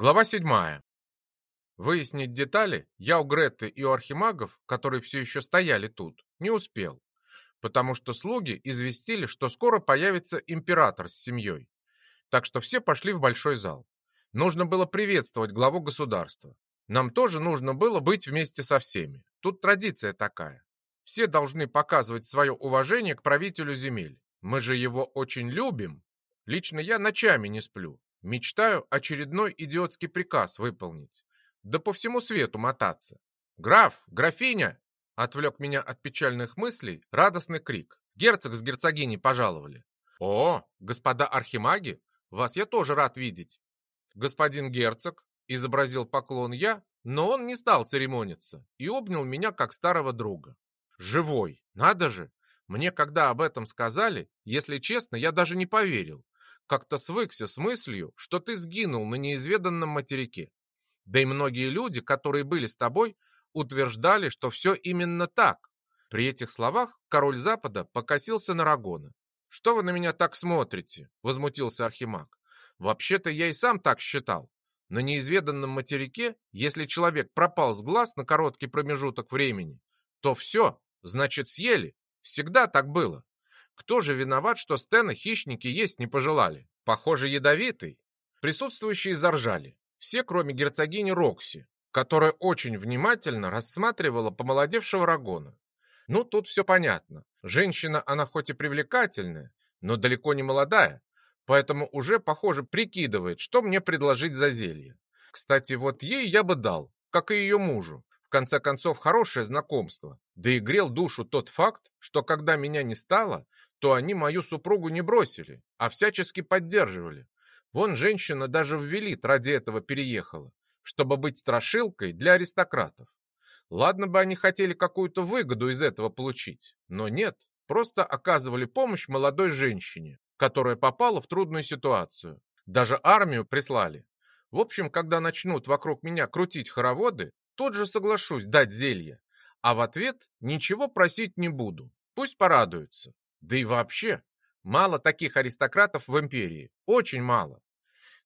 Глава 7. Выяснить детали я у Гретты и у архимагов, которые все еще стояли тут, не успел, потому что слуги известили, что скоро появится император с семьей. Так что все пошли в большой зал. Нужно было приветствовать главу государства. Нам тоже нужно было быть вместе со всеми. Тут традиция такая. Все должны показывать свое уважение к правителю земель. Мы же его очень любим. Лично я ночами не сплю, Мечтаю очередной идиотский приказ выполнить. Да по всему свету мотаться. «Граф! Графиня!» Отвлек меня от печальных мыслей радостный крик. Герцог с герцогиней пожаловали. «О, господа архимаги, вас я тоже рад видеть!» «Господин герцог!» Изобразил поклон я, но он не стал церемониться и обнял меня как старого друга. «Живой! Надо же! Мне когда об этом сказали, если честно, я даже не поверил как-то свыкся с мыслью, что ты сгинул на неизведанном материке. Да и многие люди, которые были с тобой, утверждали, что все именно так. При этих словах король Запада покосился на Рагона. «Что вы на меня так смотрите?» – возмутился Архимаг. «Вообще-то я и сам так считал. На неизведанном материке, если человек пропал с глаз на короткий промежуток времени, то все, значит, съели. Всегда так было. Кто же виноват, что Стена хищники есть не пожелали? Похоже, ядовитый. Присутствующие заржали. Все, кроме герцогини Рокси, которая очень внимательно рассматривала помолодевшего Рагона. Ну, тут все понятно. Женщина, она хоть и привлекательная, но далеко не молодая, поэтому уже, похоже, прикидывает, что мне предложить за зелье. Кстати, вот ей я бы дал, как и ее мужу. В конце концов, хорошее знакомство. Да и грел душу тот факт, что когда меня не стало, то они мою супругу не бросили, а всячески поддерживали. Вон женщина даже в Велит ради этого переехала, чтобы быть страшилкой для аристократов. Ладно бы они хотели какую-то выгоду из этого получить, но нет, просто оказывали помощь молодой женщине, которая попала в трудную ситуацию. Даже армию прислали. В общем, когда начнут вокруг меня крутить хороводы, тот же соглашусь дать зелье, а в ответ ничего просить не буду. Пусть порадуются. Да и вообще, мало таких аристократов в империи. Очень мало.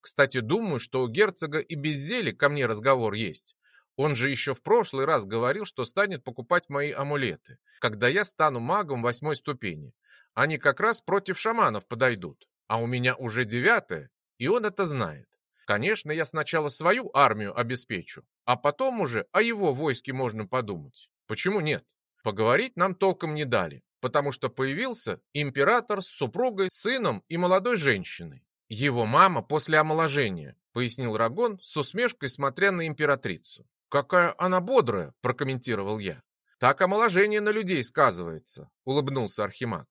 Кстати, думаю, что у герцога и без зелий ко мне разговор есть. Он же еще в прошлый раз говорил, что станет покупать мои амулеты, когда я стану магом восьмой ступени. Они как раз против шаманов подойдут. А у меня уже девятая, и он это знает. Конечно, я сначала свою армию обеспечу, а потом уже о его войске можно подумать. Почему нет? Поговорить нам толком не дали потому что появился император с супругой, сыном и молодой женщиной. Его мама после омоложения, пояснил Рагон с усмешкой, смотря на императрицу. «Какая она бодрая!» – прокомментировал я. «Так омоложение на людей сказывается», – улыбнулся Архимаг.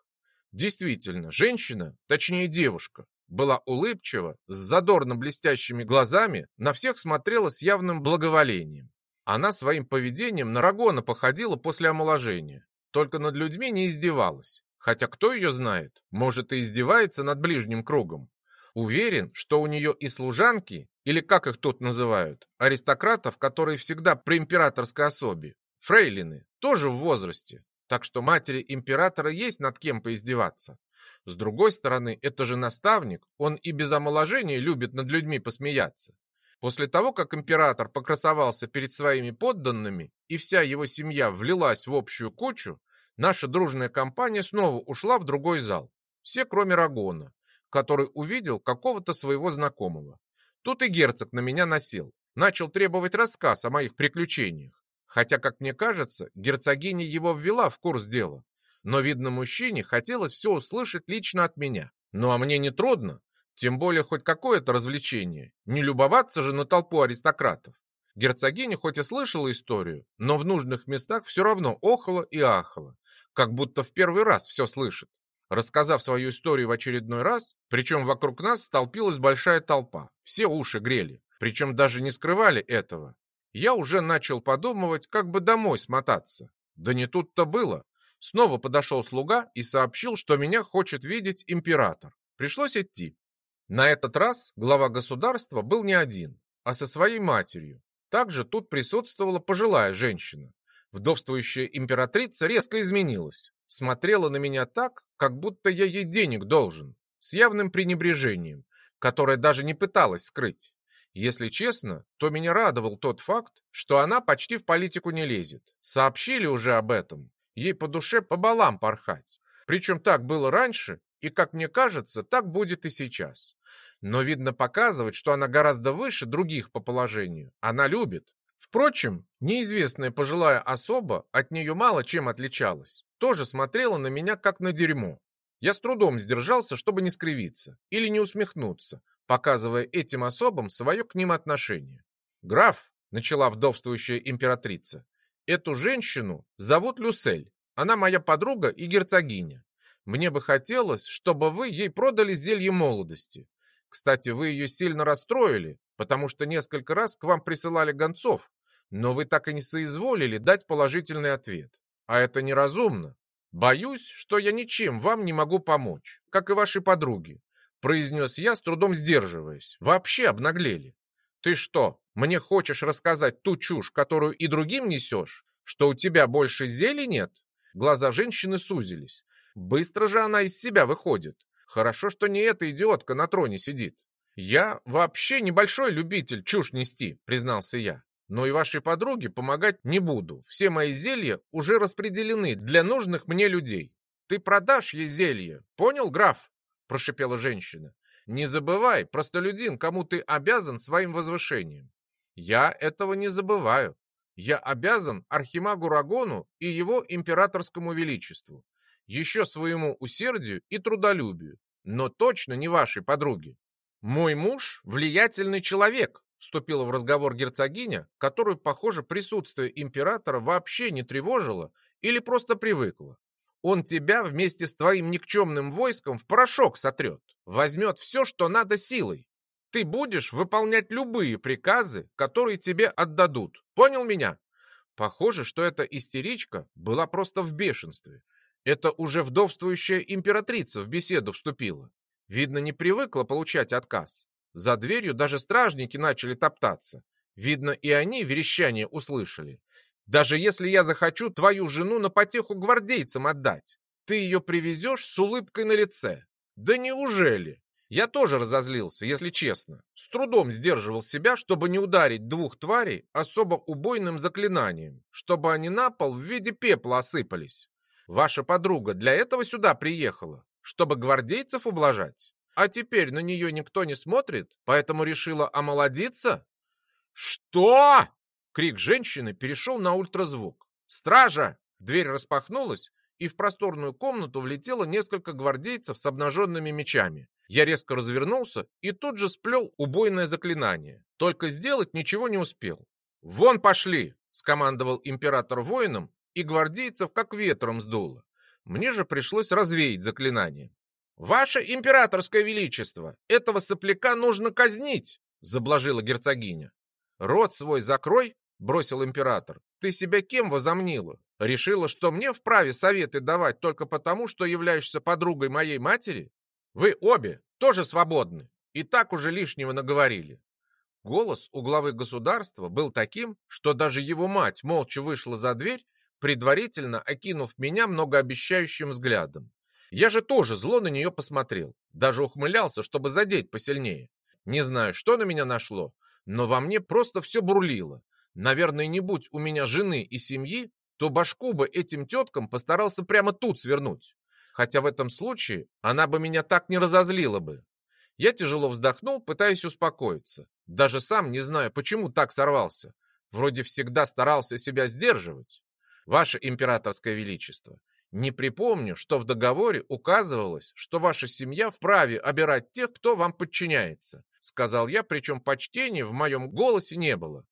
Действительно, женщина, точнее девушка, была улыбчива, с задорно блестящими глазами, на всех смотрела с явным благоволением. Она своим поведением на Рагона походила после омоложения. Только над людьми не издевалась. Хотя кто ее знает, может и издевается над ближним кругом. Уверен, что у нее и служанки, или как их тут называют, аристократов, которые всегда при императорской особе, фрейлины, тоже в возрасте. Так что матери императора есть над кем поиздеваться. С другой стороны, это же наставник, он и без омоложения любит над людьми посмеяться. После того, как император покрасовался перед своими подданными, и вся его семья влилась в общую кучу, наша дружная компания снова ушла в другой зал. Все, кроме Рагона, который увидел какого-то своего знакомого. Тут и герцог на меня насел. Начал требовать рассказ о моих приключениях. Хотя, как мне кажется, герцогиня его ввела в курс дела. Но, видно, мужчине хотелось все услышать лично от меня. Ну а мне не трудно. Тем более хоть какое-то развлечение. Не любоваться же на толпу аристократов. Герцогиня хоть и слышала историю, но в нужных местах все равно охала и ахала, как будто в первый раз все слышит. Рассказав свою историю в очередной раз, причем вокруг нас столпилась большая толпа, все уши грели, причем даже не скрывали этого. Я уже начал подумывать, как бы домой смотаться. Да не тут-то было. Снова подошел слуга и сообщил, что меня хочет видеть император. Пришлось идти. На этот раз глава государства был не один, а со своей матерью. Также тут присутствовала пожилая женщина. Вдовствующая императрица резко изменилась. Смотрела на меня так, как будто я ей денег должен, с явным пренебрежением, которое даже не пыталась скрыть. Если честно, то меня радовал тот факт, что она почти в политику не лезет. Сообщили уже об этом. Ей по душе по балам порхать. Причем так было раньше, и, как мне кажется, так будет и сейчас. Но, видно, показывать, что она гораздо выше других по положению, она любит. Впрочем, неизвестная пожилая особа от нее мало чем отличалась. Тоже смотрела на меня, как на дерьмо. Я с трудом сдержался, чтобы не скривиться или не усмехнуться, показывая этим особам свое к ним отношение. «Граф», — начала вдовствующая императрица, — «эту женщину зовут Люсель. Она моя подруга и герцогиня. Мне бы хотелось, чтобы вы ей продали зелье молодости. Кстати, вы ее сильно расстроили, потому что несколько раз к вам присылали гонцов, но вы так и не соизволили дать положительный ответ. А это неразумно. Боюсь, что я ничем вам не могу помочь, как и вашей подруге, произнес я, с трудом сдерживаясь. Вообще обнаглели. Ты что, мне хочешь рассказать ту чушь, которую и другим несешь? Что у тебя больше зелий нет? Глаза женщины сузились. Быстро же она из себя выходит. Хорошо, что не эта идиотка на троне сидит. Я вообще небольшой любитель чушь нести, признался я. Но и вашей подруге помогать не буду. Все мои зелья уже распределены для нужных мне людей. Ты продашь ей зелье, понял, граф? Прошипела женщина. Не забывай, простолюдин, кому ты обязан своим возвышением. Я этого не забываю. Я обязан Архимагу Рагону и его императорскому величеству еще своему усердию и трудолюбию, но точно не вашей подруге. Мой муж – влиятельный человек, вступила в разговор герцогиня, которую, похоже, присутствие императора вообще не тревожило или просто привыкла. Он тебя вместе с твоим никчемным войском в порошок сотрет, возьмет все, что надо силой. Ты будешь выполнять любые приказы, которые тебе отдадут. Понял меня? Похоже, что эта истеричка была просто в бешенстве. Это уже вдовствующая императрица в беседу вступила. Видно, не привыкла получать отказ. За дверью даже стражники начали топтаться. Видно, и они верещание услышали. Даже если я захочу твою жену на потеху гвардейцам отдать, ты ее привезешь с улыбкой на лице. Да неужели? Я тоже разозлился, если честно. С трудом сдерживал себя, чтобы не ударить двух тварей особо убойным заклинанием, чтобы они на пол в виде пепла осыпались. Ваша подруга для этого сюда приехала, чтобы гвардейцев ублажать. А теперь на нее никто не смотрит, поэтому решила омолодиться? Что? Крик женщины перешел на ультразвук. Стража! Дверь распахнулась, и в просторную комнату влетело несколько гвардейцев с обнаженными мечами. Я резко развернулся и тут же сплел убойное заклинание. Только сделать ничего не успел. «Вон пошли!» — скомандовал император воинам и гвардейцев как ветром сдуло. Мне же пришлось развеять заклинание. «Ваше императорское величество, этого сопляка нужно казнить!» — заблажила герцогиня. «Рот свой закрой!» — бросил император. «Ты себя кем возомнила? Решила, что мне вправе советы давать только потому, что являешься подругой моей матери? Вы обе тоже свободны, и так уже лишнего наговорили. Голос у главы государства был таким, что даже его мать молча вышла за дверь предварительно окинув меня многообещающим взглядом. Я же тоже зло на нее посмотрел, даже ухмылялся, чтобы задеть посильнее. Не знаю, что на меня нашло, но во мне просто все бурлило. Наверное, не будь у меня жены и семьи, то башку бы этим теткам постарался прямо тут свернуть. Хотя в этом случае она бы меня так не разозлила бы. Я тяжело вздохнул, пытаясь успокоиться. Даже сам не знаю, почему так сорвался. Вроде всегда старался себя сдерживать. Ваше императорское величество, не припомню, что в договоре указывалось, что ваша семья вправе обирать тех, кто вам подчиняется, сказал я, причем почтения в моем голосе не было.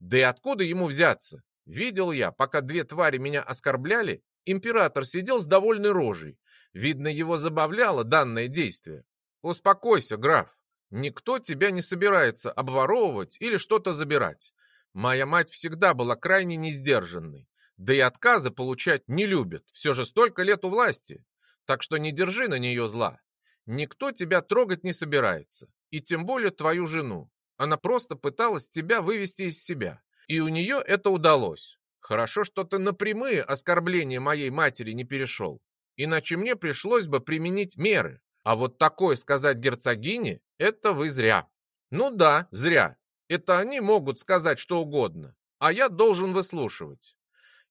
Да и откуда ему взяться? Видел я, пока две твари меня оскорбляли, император сидел с довольной рожей. Видно, его забавляло данное действие. Успокойся, граф. Никто тебя не собирается обворовывать или что-то забирать. Моя мать всегда была крайне несдержанной. Да и отказы получать не любит, все же столько лет у власти. Так что не держи на нее зла. Никто тебя трогать не собирается, и тем более твою жену. Она просто пыталась тебя вывести из себя, и у нее это удалось. Хорошо, что ты на прямые оскорбления моей матери не перешел, иначе мне пришлось бы применить меры. А вот такое сказать герцогине – это вы зря. Ну да, зря. Это они могут сказать что угодно, а я должен выслушивать.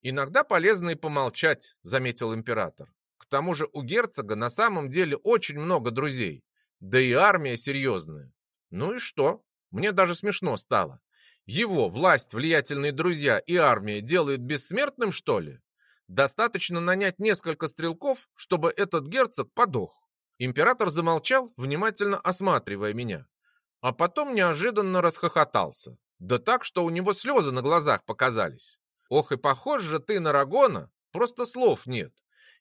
Иногда полезно и помолчать, заметил император. К тому же у герцога на самом деле очень много друзей, да и армия серьезная. Ну и что? Мне даже смешно стало. Его власть, влиятельные друзья и армия делают бессмертным, что ли? Достаточно нанять несколько стрелков, чтобы этот герцог подох. Император замолчал, внимательно осматривая меня. А потом неожиданно расхохотался. Да так, что у него слезы на глазах показались. Ох, и похож же ты на Рагона, просто слов нет.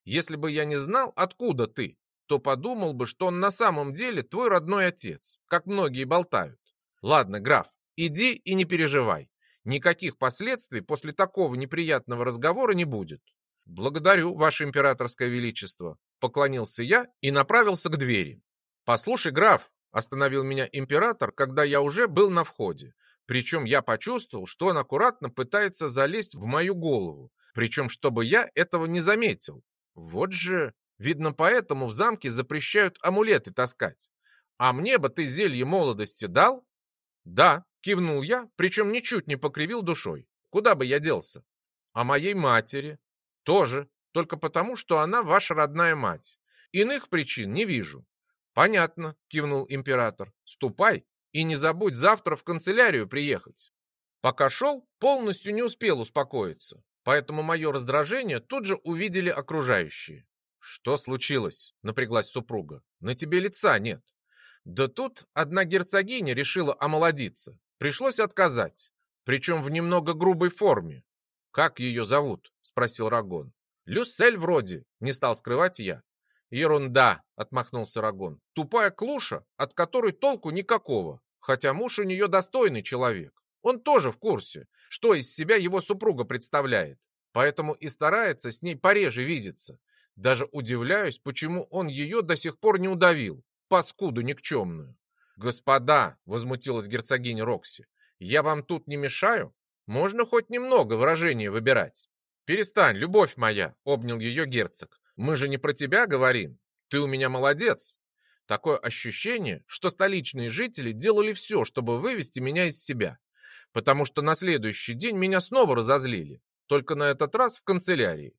Если бы я не знал, откуда ты, то подумал бы, что он на самом деле твой родной отец, как многие болтают. Ладно, граф, иди и не переживай. Никаких последствий после такого неприятного разговора не будет. Благодарю, ваше императорское величество, поклонился я и направился к двери. Послушай, граф, остановил меня император, когда я уже был на входе. Причем я почувствовал, что он аккуратно пытается залезть в мою голову, причем чтобы я этого не заметил. Вот же, видно, поэтому в замке запрещают амулеты таскать. А мне бы ты зелье молодости дал? Да, кивнул я, причем ничуть не покривил душой. Куда бы я делся? А моей матери? Тоже, только потому, что она ваша родная мать. Иных причин не вижу. Понятно, кивнул император. Ступай и не забудь завтра в канцелярию приехать. Пока шел, полностью не успел успокоиться, поэтому мое раздражение тут же увидели окружающие. «Что случилось?» — напряглась супруга. «На тебе лица нет». Да тут одна герцогиня решила омолодиться. Пришлось отказать, причем в немного грубой форме. «Как ее зовут?» — спросил Рагон. «Люсель вроде», — не стал скрывать я. «Ерунда!» — отмахнулся Рагон. «Тупая клуша, от которой толку никакого, хотя муж у нее достойный человек. Он тоже в курсе, что из себя его супруга представляет, поэтому и старается с ней пореже видеться. Даже удивляюсь, почему он ее до сих пор не удавил, паскуду никчемную. «Господа!» — возмутилась герцогиня Рокси. «Я вам тут не мешаю? Можно хоть немного выражения выбирать?» «Перестань, любовь моя!» — обнял ее герцог. Мы же не про тебя говорим. Ты у меня молодец. Такое ощущение, что столичные жители делали все, чтобы вывести меня из себя. Потому что на следующий день меня снова разозлили. Только на этот раз в канцелярии.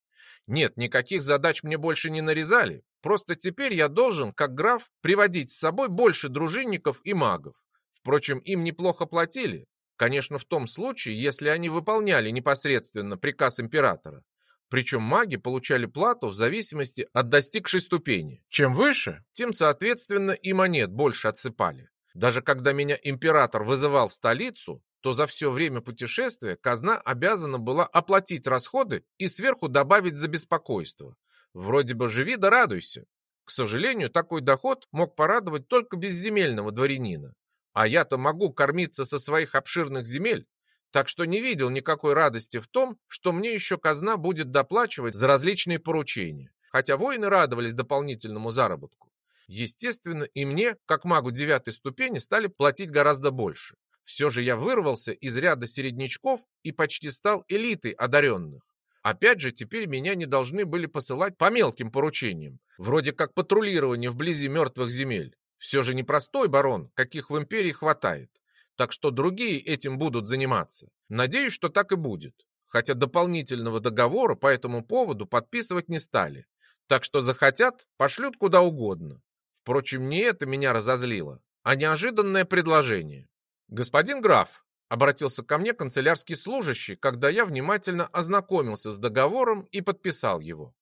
Нет, никаких задач мне больше не нарезали. Просто теперь я должен, как граф, приводить с собой больше дружинников и магов. Впрочем, им неплохо платили. Конечно, в том случае, если они выполняли непосредственно приказ императора. Причем маги получали плату в зависимости от достигшей ступени. Чем выше, тем, соответственно, и монет больше отсыпали. Даже когда меня император вызывал в столицу, то за все время путешествия казна обязана была оплатить расходы и сверху добавить за беспокойство. Вроде бы живи да радуйся. К сожалению, такой доход мог порадовать только безземельного дворянина. А я-то могу кормиться со своих обширных земель, так что не видел никакой радости в том, что мне еще казна будет доплачивать за различные поручения, хотя воины радовались дополнительному заработку. Естественно, и мне, как магу девятой ступени, стали платить гораздо больше. Все же я вырвался из ряда середнячков и почти стал элитой одаренных. Опять же, теперь меня не должны были посылать по мелким поручениям, вроде как патрулирование вблизи мертвых земель. Все же непростой барон, каких в империи хватает так что другие этим будут заниматься. Надеюсь, что так и будет. Хотя дополнительного договора по этому поводу подписывать не стали. Так что захотят, пошлют куда угодно. Впрочем, не это меня разозлило, а неожиданное предложение. «Господин граф», — обратился ко мне канцелярский служащий, когда я внимательно ознакомился с договором и подписал его.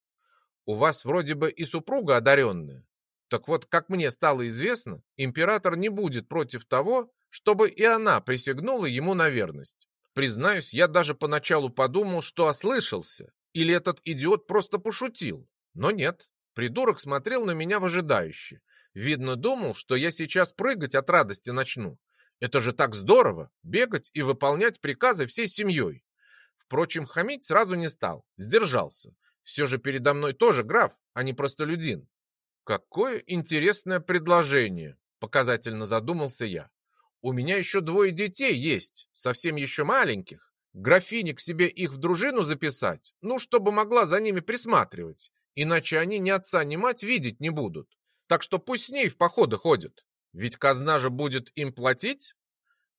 «У вас вроде бы и супруга одаренная. Так вот, как мне стало известно, император не будет против того, чтобы и она присягнула ему на верность. Признаюсь, я даже поначалу подумал, что ослышался, или этот идиот просто пошутил. Но нет, придурок смотрел на меня выжидающе. Видно, думал, что я сейчас прыгать от радости начну. Это же так здорово, бегать и выполнять приказы всей семьей. Впрочем, хамить сразу не стал, сдержался. Все же передо мной тоже граф, а не простолюдин. Какое интересное предложение, показательно задумался я. У меня еще двое детей есть, совсем еще маленьких. Графине к себе их в дружину записать, ну, чтобы могла за ними присматривать. Иначе они ни отца, ни мать видеть не будут. Так что пусть с ней в походы ходят. Ведь казна же будет им платить.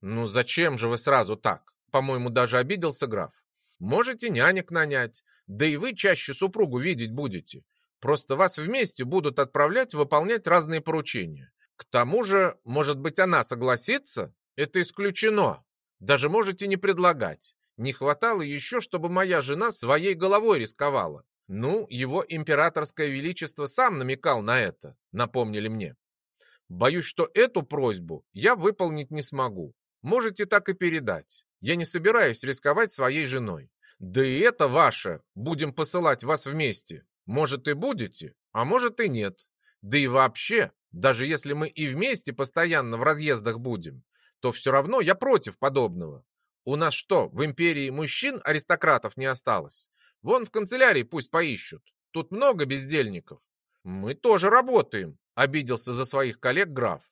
Ну зачем же вы сразу так? По-моему, даже обиделся граф. Можете нянек нанять, да и вы чаще супругу видеть будете. Просто вас вместе будут отправлять выполнять разные поручения. К тому же, может быть, она согласится? Это исключено. Даже можете не предлагать. Не хватало еще, чтобы моя жена своей головой рисковала. Ну, его императорское величество сам намекал на это, напомнили мне. Боюсь, что эту просьбу я выполнить не смогу. Можете так и передать. Я не собираюсь рисковать своей женой. Да и это ваше. Будем посылать вас вместе. Может и будете, а может и нет. Да и вообще, даже если мы и вместе постоянно в разъездах будем, то все равно я против подобного. У нас что, в империи мужчин аристократов не осталось? Вон в канцелярии пусть поищут. Тут много бездельников. Мы тоже работаем, обиделся за своих коллег граф.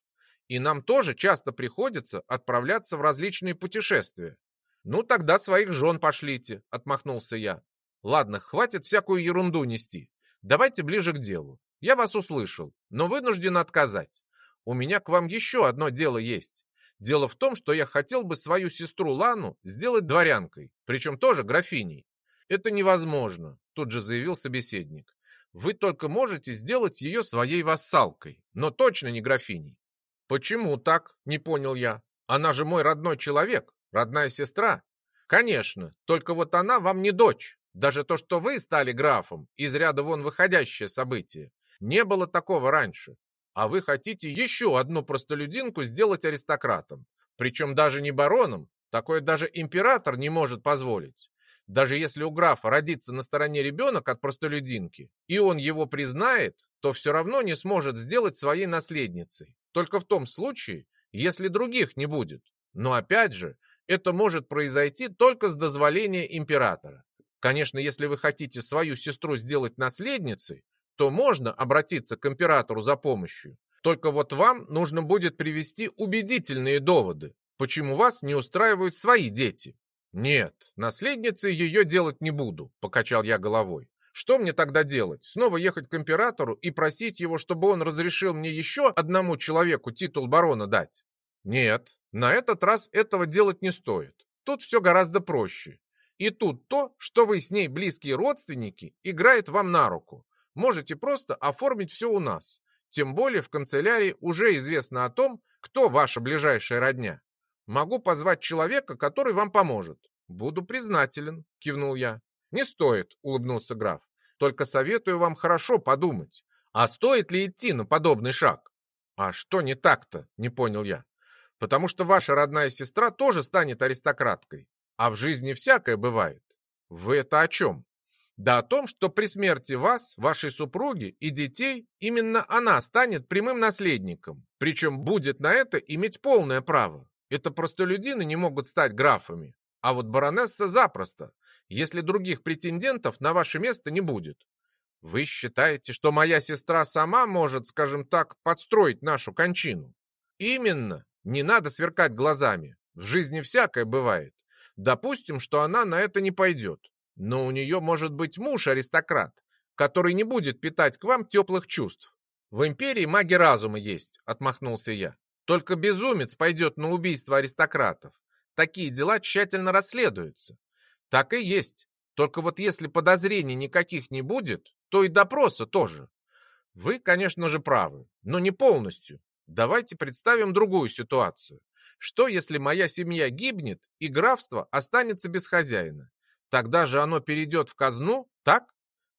И нам тоже часто приходится отправляться в различные путешествия. Ну тогда своих жен пошлите, отмахнулся я. Ладно, хватит всякую ерунду нести. Давайте ближе к делу. Я вас услышал, но вынужден отказать. У меня к вам еще одно дело есть. Дело в том, что я хотел бы свою сестру Лану сделать дворянкой, причем тоже графиней. Это невозможно, тут же заявил собеседник. Вы только можете сделать ее своей вассалкой, но точно не графиней. Почему так? Не понял я. Она же мой родной человек, родная сестра. Конечно, только вот она вам не дочь. Даже то, что вы стали графом, из ряда вон выходящее событие. Не было такого раньше а вы хотите еще одну простолюдинку сделать аристократом. Причем даже не бароном, такое даже император не может позволить. Даже если у графа родится на стороне ребенок от простолюдинки, и он его признает, то все равно не сможет сделать своей наследницей. Только в том случае, если других не будет. Но опять же, это может произойти только с дозволения императора. Конечно, если вы хотите свою сестру сделать наследницей, то можно обратиться к императору за помощью. Только вот вам нужно будет привести убедительные доводы, почему вас не устраивают свои дети. Нет, наследницей ее делать не буду, покачал я головой. Что мне тогда делать? Снова ехать к императору и просить его, чтобы он разрешил мне еще одному человеку титул барона дать? Нет, на этот раз этого делать не стоит. Тут все гораздо проще. И тут то, что вы с ней близкие родственники, играет вам на руку. Можете просто оформить все у нас. Тем более в канцелярии уже известно о том, кто ваша ближайшая родня. Могу позвать человека, который вам поможет. Буду признателен, кивнул я. Не стоит, улыбнулся граф. Только советую вам хорошо подумать. А стоит ли идти на подобный шаг? А что не так-то, не понял я. Потому что ваша родная сестра тоже станет аристократкой. А в жизни всякое бывает. Вы это о чем? Да о том, что при смерти вас, вашей супруги и детей именно она станет прямым наследником, причем будет на это иметь полное право. Это простолюдины не могут стать графами, а вот баронесса запросто, если других претендентов на ваше место не будет. Вы считаете, что моя сестра сама может, скажем так, подстроить нашу кончину? Именно, не надо сверкать глазами, в жизни всякое бывает. Допустим, что она на это не пойдет. Но у нее может быть муж-аристократ, который не будет питать к вам теплых чувств. В империи маги разума есть, отмахнулся я. Только безумец пойдет на убийство аристократов. Такие дела тщательно расследуются. Так и есть. Только вот если подозрений никаких не будет, то и допроса тоже. Вы, конечно же, правы, но не полностью. Давайте представим другую ситуацию. Что, если моя семья гибнет и графство останется без хозяина? Тогда же оно перейдет в казну, так?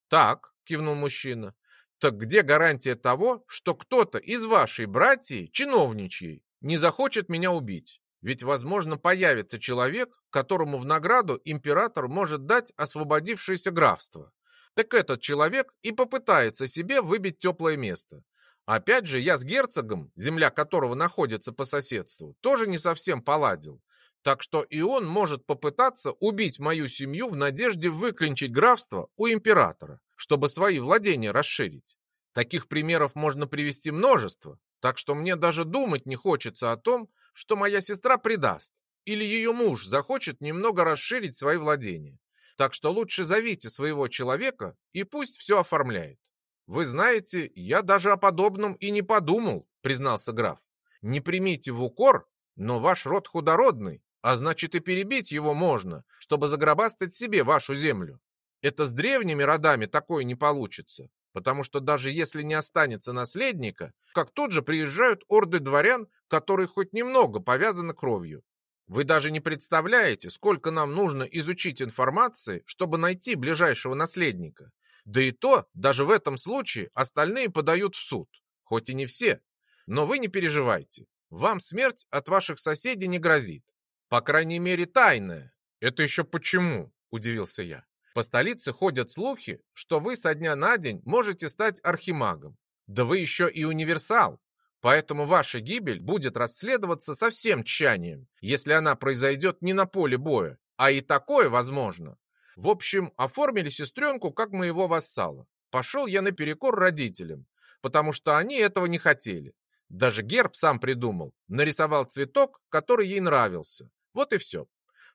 Так, кивнул мужчина. Так где гарантия того, что кто-то из вашей братьи, чиновничьей, не захочет меня убить? Ведь, возможно, появится человек, которому в награду император может дать освободившееся графство. Так этот человек и попытается себе выбить теплое место. Опять же, я с герцогом, земля которого находится по соседству, тоже не совсем поладил. Так что и он может попытаться убить мою семью в надежде выклинчить графство у императора, чтобы свои владения расширить. Таких примеров можно привести множество, так что мне даже думать не хочется о том, что моя сестра предаст, или ее муж захочет немного расширить свои владения. Так что лучше зовите своего человека и пусть все оформляет. Вы знаете, я даже о подобном и не подумал, признался граф. Не примите в укор, Но ваш род худородный, а значит и перебить его можно, чтобы загробастать себе вашу землю. Это с древними родами такое не получится, потому что даже если не останется наследника, как тут же приезжают орды дворян, которые хоть немного повязаны кровью. Вы даже не представляете, сколько нам нужно изучить информации, чтобы найти ближайшего наследника. Да и то, даже в этом случае, остальные подают в суд. Хоть и не все. Но вы не переживайте. Вам смерть от ваших соседей не грозит. По крайней мере, тайная. Это еще почему? Удивился я. По столице ходят слухи, что вы со дня на день можете стать архимагом. Да вы еще и универсал. Поэтому ваша гибель будет расследоваться со всем тщанием, если она произойдет не на поле боя, а и такое возможно. В общем, оформили сестренку как моего вассала. Пошел я наперекор родителям, потому что они этого не хотели. Даже герб сам придумал, нарисовал цветок, который ей нравился. Вот и все.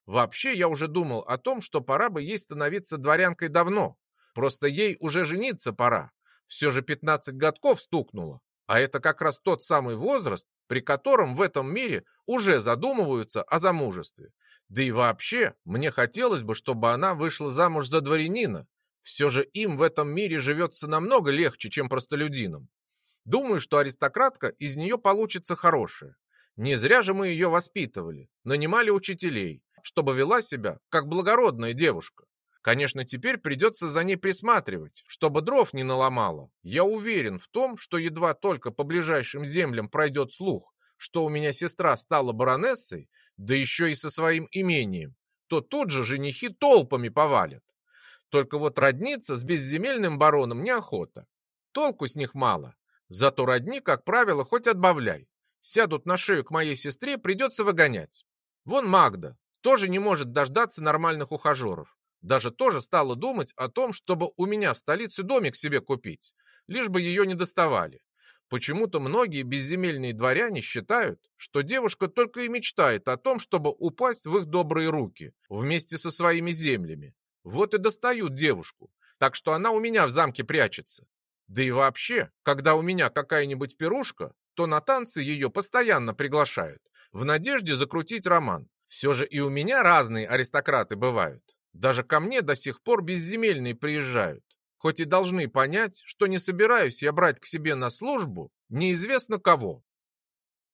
Вообще, я уже думал о том, что пора бы ей становиться дворянкой давно. Просто ей уже жениться пора. Все же 15 годков стукнуло. А это как раз тот самый возраст, при котором в этом мире уже задумываются о замужестве. Да и вообще, мне хотелось бы, чтобы она вышла замуж за дворянина. Все же им в этом мире живется намного легче, чем простолюдинам. Думаю, что аристократка из нее получится хорошая. Не зря же мы ее воспитывали, нанимали учителей, чтобы вела себя как благородная девушка. Конечно, теперь придется за ней присматривать, чтобы дров не наломала. Я уверен в том, что едва только по ближайшим землям пройдет слух, что у меня сестра стала баронессой, да еще и со своим имением, то тут же женихи толпами повалят. Только вот родниться с безземельным бароном неохота. Толку с них мало. Зато родни, как правило, хоть отбавляй. Сядут на шею к моей сестре, придется выгонять. Вон Магда, тоже не может дождаться нормальных ухажеров. Даже тоже стала думать о том, чтобы у меня в столице домик себе купить, лишь бы ее не доставали. Почему-то многие безземельные дворяне считают, что девушка только и мечтает о том, чтобы упасть в их добрые руки вместе со своими землями. Вот и достают девушку, так что она у меня в замке прячется. Да и вообще, когда у меня какая-нибудь пирушка, то на танцы ее постоянно приглашают, в надежде закрутить роман. Все же и у меня разные аристократы бывают. Даже ко мне до сих пор безземельные приезжают. Хоть и должны понять, что не собираюсь я брать к себе на службу неизвестно кого.